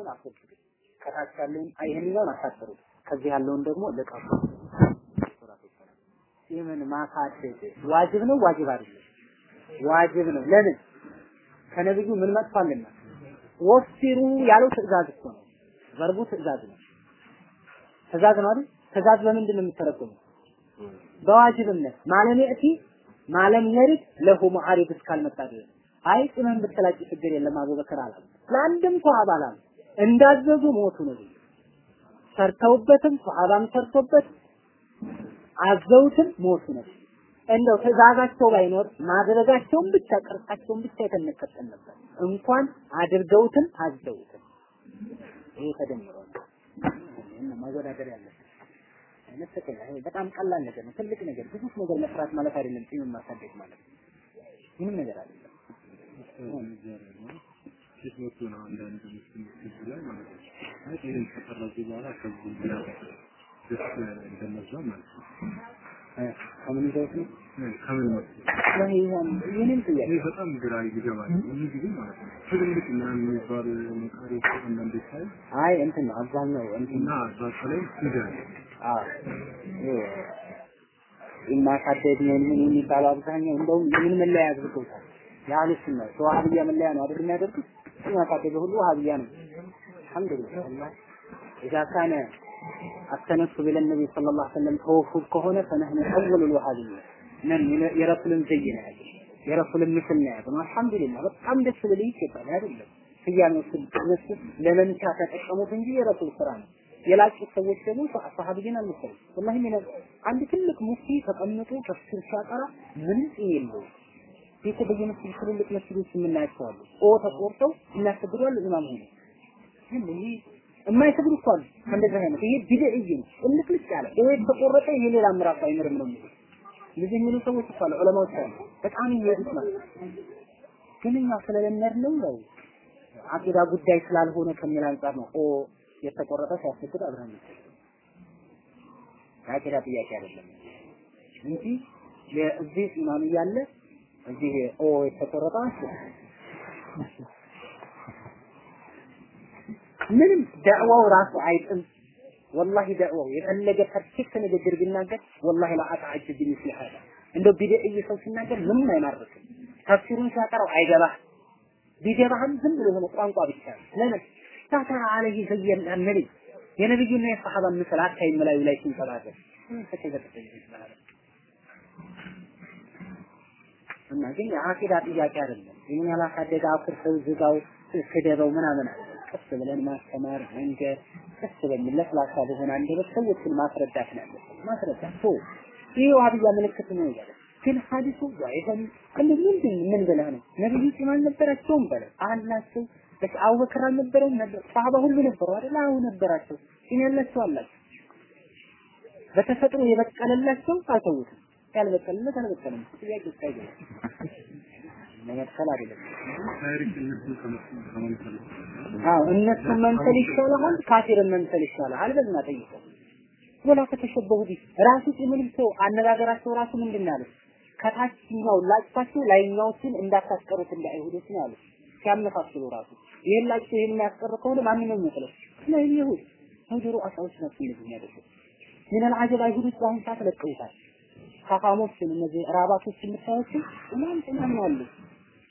እሱን አስወግዱ። ከታች ያለውን ይሄንኛውን አሳጥሩ። ከዚህ ያለውን ደግሞ ልቀቁ። ይህምን ማሳደግ ዋጅብ ነው ዋጅብ አይደለም? ዋጅብ ነው። ለምን? ከነብዩ ምን መጥቷልና ወፍሩ ያለው ትእዛዝ እኮ ነው። ቨርቡ ትእዛዝ ነው። ትእዛዝ ነው አይደል? ትእዛዝ በምንድን ነው የሚተረጎመው? በዋጅብነት ማለም የእቲ ማለም የርድ ለሁ ሙዓሪድ እስካልመጣ ድረስ አይ ጽመን ብትላጭ ችግር የለም አቡበከር አላሉ። ለአንድም ሷሃባ አላሉ። እንዳዘዙ ሞቱ ነው። ሰርተውበትም ሷሃባም ሰርቶበት አዘውትም ሞቱ ነው። እንደው ትእዛዛቸው ባይኖር ማድረጋቸውን ብቻ ቅርጻቸውን ብቻ የተነከተል ነበር። እንኳን አድርገውትም አዘውትም ይሄ ተደምሮ ማወዳደር ተከለ ይሄ በጣም ቀላል ነገር ነው። ትልቅ ነገር ግዙፍ ነገር መስራት ማለት አይደለም። ጺምን ማሳደግ ማለት ምንም ነገር አይደለም። ሴቶቹ ነው አንዳንድ ህዝብ ላይ ማለት ነው። ይሄን ከፈረጁ በኋላ ከዚህ ደስ እንደነዛ ማለት ነው። ከምን ነው? ምን የሚባለው አብዛኛው እንደውም ምን መለያ አድርገውታል። የአህሉ ሱና የዋህብያ መለያ ነው አይደል የሚያደርጉት? የማሳደግ ሁሉ ዋህብያ ነው። አልሐምዱሊላህ إذا كان التنسب إلى النبي صلى الله عليه وسلم توفق كهنا فنحن أول الوهابية من يرسل زينا هذا يرسل مثلنا هذا الحمد لله በጣም ደስ ብሎ ይገባል አይደለም ስያሜው ስነሱ ለመንቻ ተጠቀሙት እንጂ የረሱል ስራ ነው። የላቁት ሰዎች ደግሞ ሰሃቢን አልመሰሉ ወላሂ ምን አንድ ትልቅ ሙፍቲ ተቀምጦ ተፍሲር ሲያቀራ ምንም ጽም የለው ይህ በየመስጊድ ትልልቅ መስጊዶች የምናያቸው ኦ ተቆርጠው እናስገድሯል ኢማም ሆነ ግን ይህ የማይሰግዱ እኮ አሉ። ከእንደዚህ አይነት ይሄ ቢድዕይ ነው። እልቅልቅ ያለ ይሄ ተቆረጠ ይሄ ሌላ ምዕራፍ አይምርም ነው የሚሉት እንደዚህ የሚሉ ሰዎች እኮ አሉ። ዑለማዎች አሉ። በጣም የሚሄዱት ማለት ግን እኛ ስለለመድ ነው ነው አቂዳ ጉዳይ ስላልሆነ ከሚል አንጻር ነው ኦ የተቆረጠ ሲያስገድ አብረን የአቂዳ ጥያቄ አይደለም እንጂ የእዚህ ኢማም እያለ እዚህ ኦ የተቆረጠ ምንም ዳዕዋው ራሱ አይጥም። ወላሂ ዳዕዋው የፈለገ ፐርፌክት ንግግር ቢናገር ወላሂ ለአጣዓጅብ ቢሚስሊ ሀዳ እንደው ቢድዕይ ሰው ሲናገር ምንም አይማርክም። ተፍሲሩን ሲያቀረው አይገባህ ቢገባህም ዝም ብሎ የሆነ ቋንቋ ብቻ ነው። ለምን? ታተራ አለይህ ዘየን ነብይ የነብዩና የሰሃባ ምስል አታይም ላዩ ላይ ሲንጸባረቅ እና ግን የአቂዳ ጥያቄ አይደለም ይህን ያላሳደገ አኩርፈው ዝጋው ስደበው ምናምን ቀስ ብለን ማስተማር መንገር ቀስ በሚል ለስላሳ በሆነ አንደበት ሰዎችን ማስረዳት ነው ማስረዳት ይህ ዋህብያ ምልክት ነው ይላል። ግን ሐዲሱ ዛይፈን እንደ ምንድን ምን ብለህ ነው ነብዩ ጺም አልነበራቸውም በለ አላቸው። በቃ አቡበክር አልነበረውም ነበር ሰሃባ ሁሉ ነበሩ አይደል? አዎ ነበራቸው። ጺም ያላቸው አላቸው። በተፈጥሮ የበቀለላቸው አልተውትም። ያልበቀለለት አልበቀለም። ጥያቄ ይታያል። መመሰል እነሱን መምሰል ይሻላል፣ ካፊርን መምሰል ይሻላል። በልና ጠይቀው ወላ ከተሸበሁ ቢ ራሱ ጺምን ሰው አነጋገራቸው ራሱ ምንድን ያለው? ከታችኛው ላጭታችሁ ላይኛዎችን እንዳታስቀሩት እንደ አይሁዶች ነው ያሉት። ሲያመሳስሉ ራሱ ይሄን ላጭቶ ይሄን የሚያስቀር ከሆነ ማን ነው የሚመስለው? ላይ ይሁድ ሀገሩ አሳዎች ናቸው እንደዚህ የሚያደርጉት። ምን አልዓጀብ አይሁዶች በአሁኑ ሰዓት ለቀውታል። ካፋሞችን እነዚህ ራባቶች የምታያቸው እናም ጥናም አሉ።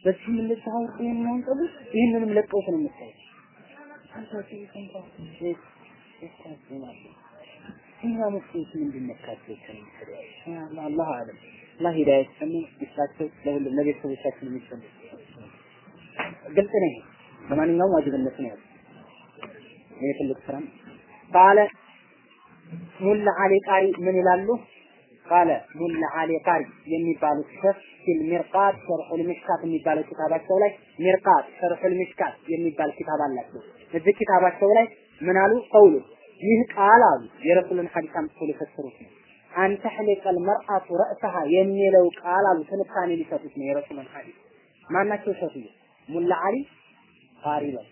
በዚህም እንደዚህ አውርቶ የሚሆን ጸጉር ይህንንም ለቀውት ነው የምታየው። እኛ መስሎች ምንድን ከሚሰሩ አላህ አለም አላህ ሂዳያ ይስጠን ይስጣቸው ለሁሉም ለቤተሰቦቻችን የሚሰሙ ግልጽ ነው። ይሄ በማንኛውም ዋጅብነት ነው ያለው። ይሄ ትልቅ ስራ قال ሙላ አሊ ቃሪ ምን ይላሉ? قال ሙላ አሊ ቃሪ የሚባሉት ሸፊል ሚርቃት ሸርሑል ሚሽካት የሚባለው ኪታባቸው ላይ ሚርቃት ሸርሑል ሚሽካት የሚባል ኪታብ አላቸው። እዚህ ኪታባቸው ላይ ምን አሉ? ቀውሉ ይህ ቃል አሉ የረሱልን ሐዲስ አምጥተው ሊፈስሩት ነው። አንተ ሕሊቀል መርአቱ ረእሰሃ የሚለው ቃል አሉ ትንታኔ ሊሰጡት ነው የረሱልን ሐዲስ ማናቸው? ሸፊዩ ሙላ አሊ ቃሪ ነው።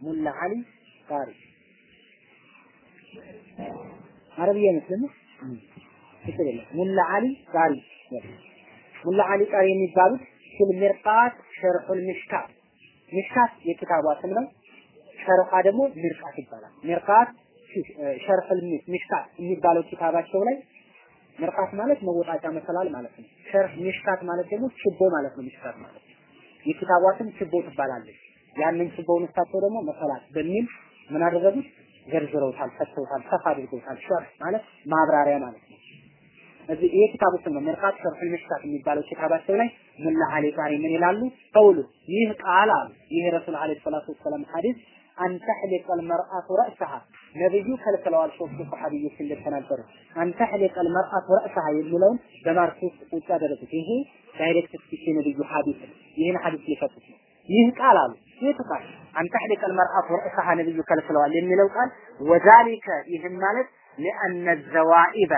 ሙላ አሊ ቃሪ አረብያ ይመስለኝ ችግር የለም። ሙላ አሊ ቃሪ ሙላ አሊ ቃሪ የሚባሉት في ال ሚርቃት ሸርሑል ሚሽካት ሚሽካት የኪታቧ ስም ነው። ሸርሑዋ ደግሞ ሚርቃት ይባላል። ሚርቃት ሸርሑል ሚሽካት የሚባለው ኪታባቸው ላይ ሚርቃት ማለት መወጣጫ መሰላል ማለት ነው። ሸርሕ ሚሽካት ማለት ደግሞ ችቦ ማለት ነው። ሚሽካት ማለት የኪታቧ ስም ችቦ ትባላለች። ያንን ችቦውን እሳቸው ደግሞ መሰላል በሚል ምን አደረጉት? ዘርዝረውታል፣ ፈተውታል፣ ሰፋ አድርገውታል። ሸርሕ ማለት ማብራሪያ ማለት ነው። እዚህ ይሄ ኪታቡ ስም ነው። ሚርቃት ሸርሑል ሚሽካት የሚባለው ኪታባቸው ላይ ሙላ አሊ ቃሪ ምን ይላሉ? قوله ይህ ቃል አሉ ይህ ረሱል عليه الصلاة والسلام ሐዲስ أن تحلق المرأة رأسها ነብዩ ከልክለዋል። ሶስቱ ሰሐቢዎች እንደተናገሩ أن تحلق المرأة رأسها የሚለውን በ mark ውስጥ ቁጭ ያደረጉት ይሄ direct speech የነብዩ ሐዲስ ይህን ሐዲስ ሊፈቱት ነው። ይህ ቃል አሉ ይህ ቃል أن تحلق المرأة رأسها ነብዩ ከልክለዋል የሚለው ቃል ወዛሊከ ይህም ማለት ለአነ ዘዋኢበ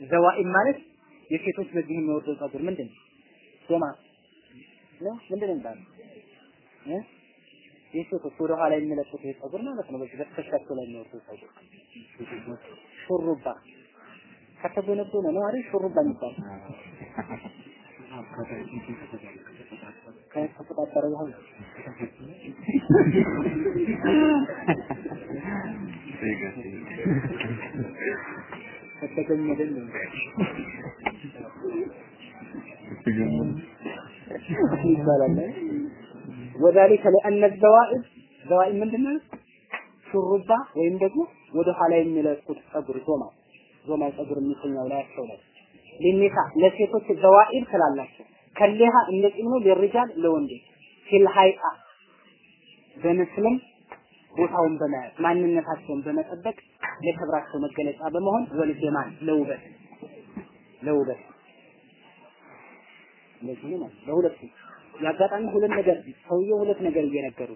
ዘዋኢብ ማለት የሴቶች በዚህ የሚወርደው ጸጉር ምንድን ነው? ሶማ ምንድን ነው የሚባለው? የሴቶች ወደ ኋላ የሚለቁት ጸጉር ማለት ነው። በዚህ በትከሻቸው ላይ የሚወርደው ጸጉር ሹሩባ ከተጎነጎነ ነው አይደል? ሹሩባ የሚባል ከተቆጣጠረ በኋላ ከተገመደ ነው ይባላል። ወዛሊከ ለአነ ዘዋኢብ ዘዋኢብ ምንድን ነው? ሹሩባ ወይም ደግሞ ወደ ኋላ የሚለቁት ጸጉር ዞማ ዞማ ጸጉር የሚተኛው ላያቸው ላይ ሊኒሳ ለሴቶች ዘዋኢብ ስላላቸው ከሌሃ እንደ ጺም ነው ለሪጃል ለወንድ ፊል ሀይአ በምስልም ቦታውን በመያዝ ማንነታቸውን በመጠበቅ ለክብራቸው መገለጫ በመሆን ወልጀማል ለውበት ለውበት። እንደዚህ ነው ለሁለቱ ያጋጣሚ ሁለት ነገር ሰውየው ሁለት ነገር እየነገሩ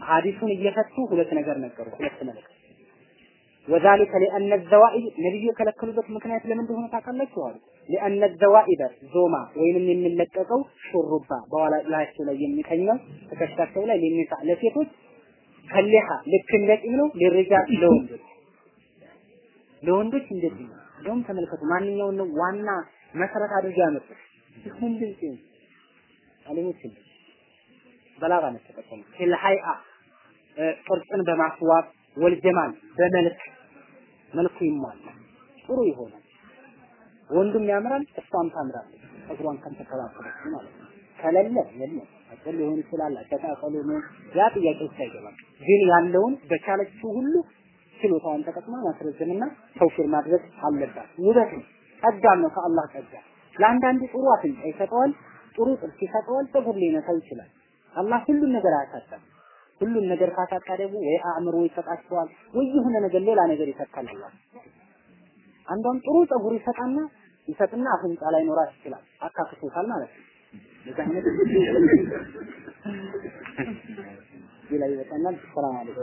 ሐዲሱን እየፈቱ ሁለት ነገር ነገሩ ሁለት መልእክት ወዛሊከ ሊአነ ዘዋኢብ ነብዩ የከለከሉበት ምክንያት ለምን እንደሆነ ታውቃላችሁ አሉ። ሊአነ ዘዋኢበ ዞማ ወይንም የሚለቀቀው ሹሩባ በኋላ ላያቸው ላይ የሚተኛው ትከሻቸው ላይ ለሚሳ ለሴቶች ከሊሃ ልክ እንደ ጢም ነው ለሪጃል ለወንዶች ለወንዶች እንደዚህ ነው። እንደውም ተመልከቱ ማንኛውን ነው ዋና መሰረት አድርጋ ያመጡት ይሁን ድንቅ አለሙስሊም በላጋ ነው ተጠቀሙ ፊል ቅርጽን በማስዋብ ወልጀማል በመልክ መልኩ ይሟላል ጥሩ ይሆናል። ወንዱም ያምራል እሷም ታምራለች። ጸጉሯን ከተከባከበች ማለት ነው። ከሌለ የለም። አጭር ሊሆን ይችላል አጠቃቀሉ ያ ጥያቄ ውስጥ አይገባም። ግን ያለውን በቻለችው ሁሉ ችሎታዋን ተጠቅማ ማስረዘምና ተውፊር ማድረግ አለባት። ውበት ነው። ጸጋም ነው ከአላህ ጸጋ። ለአንዳንዱ ጥሩ አፍንጫ ይሰጠዋል ጥሩ ጥርስ ይሰጠዋል ፀጉር ሊነሳው ይችላል። አላህ ሁሉን ነገር አያሳጣም ሁሉን ነገር ካሳጣ ደግሞ ወይ አእምሮ ይሰጣቸዋል ወይ የሆነ ነገር ሌላ ነገር አላህ አንዷን ጥሩ ፀጉር ይሰጣና ይሰጥና አፍንጫ ላይ ኖራት ይችላል አካክሶታል ማለት ነው። ለዛ አይነት ሌላ ይወጣናል ሰላም አለይኩም